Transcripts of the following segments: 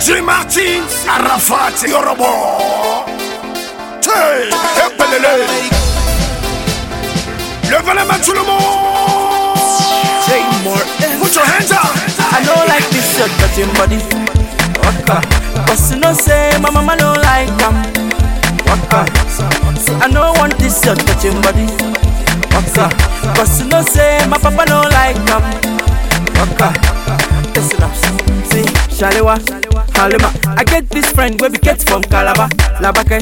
J Martin, Arafat, Yorobo. Hey, epelele. Levez les mains tout le monde. Say more. Put your hands up. I don't like this shirt touching body. Waka. Cause you know say my mama don't like them. Waka. See I don't want this shirt touching body. Waka. Cause you know say my papa don't like them. Waka. Listen up. See, Shalewa, Halima. I get this friend where we get from Calabar, Labake.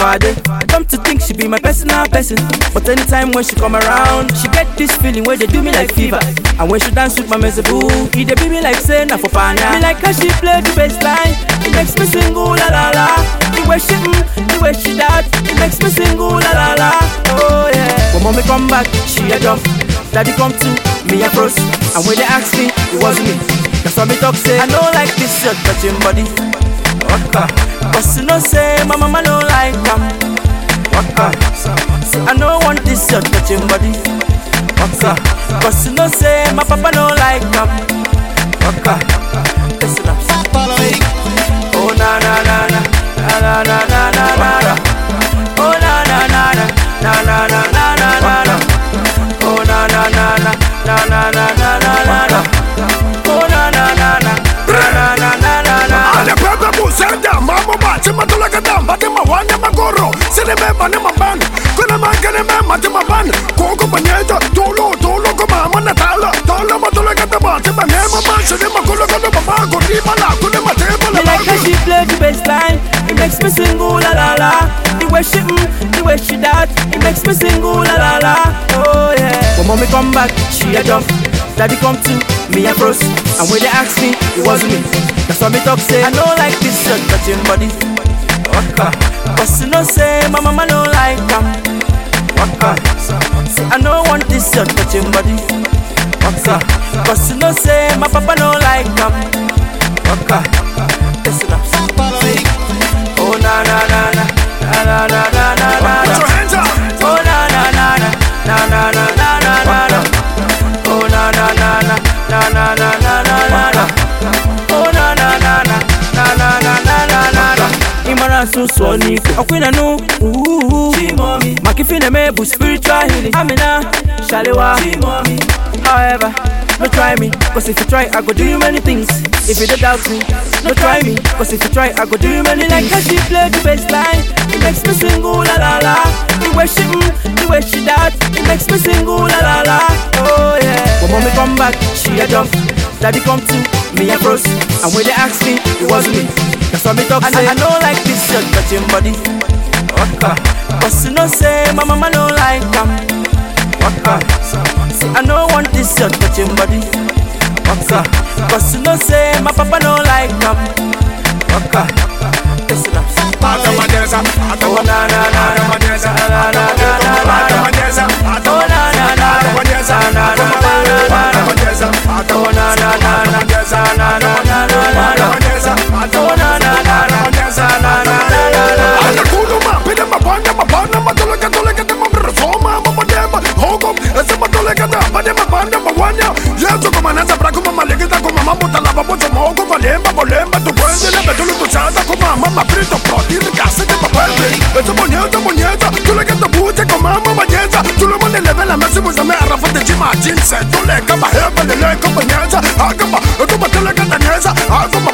Father, come to think she be my personal person. But anytime when she come around, she get this feeling where they do me like fever. And when she dance with my mezeboo, it they be me like say na for pana. Me like how she play the bass line, it makes me sing ooh la la la. The way she mm, the way she that, it makes me sing ooh la la la. Oh yeah. When mommy come back, she a jump. Daddy come to me a cross, and when they ask me, it wasn't me. Why me talk say I don't like this shirt touching body. Waka. Cause you know say my mama don't like them. Waka. I don't want this shirt touching body. Waka. Cause you know say my papa don't like them. Waka. Mamo bati matula kada, bati magoro, sene me bani maban, kuna mangene me mati maban, koko banyeja, tolo tolo ko mama natala, tala matula kada bati bane mama, sene makulu kada mama, kuri mala, kune mate Me bala like how she play the bass line. It makes me sing ooh la la la. The way she mm, the way she that. It makes me sing ooh la la la. Oh yeah. When mommy come back, she a jump. Daddy come to me a bros. And when they ask me, it wasn't me. That's why me talk say I don't like this shirt touching body. Waka. Cause you know say my mama don't like them. Waka. See I don't want this shirt touching body. Waka. Cause you know say my papa don't like them. Waka. Listen up. Imara susu ni okwina nu. Makifine mebu spiritual healing. Amina Shalewa. However, no try me, cause if you try, I go do you many things. If you don't doubt me, no try me, cause if you try, I go do you many things. Like how she play the bass line, it makes me sing ooh la la la. The way she mm, the way she that, it makes me sing ooh la la la. Oh yeah. When mommy come back, she a jump. Daddy come to me a bros, and when they ask me, it wasn't me. Why me talk say I, I don't like this shirt touching body. Waka. Cause you know say my mama don't like them. Waka. See I don't want this shirt touching body. Waka. Cause you know say my papa don't like them. Waka. wanya mawanya yesu kumananza prakuma malegita kumama mutalava mucomoku valemba volemba tukwenzile betulu tuchata kumama maprito protini kasiti mapende betumonyeza monyeza tuleketa buche kumama manyeza tulemonelevela mesivuzame arafate cimacin setuleka mahebeleleka manyeza akaba akuma azama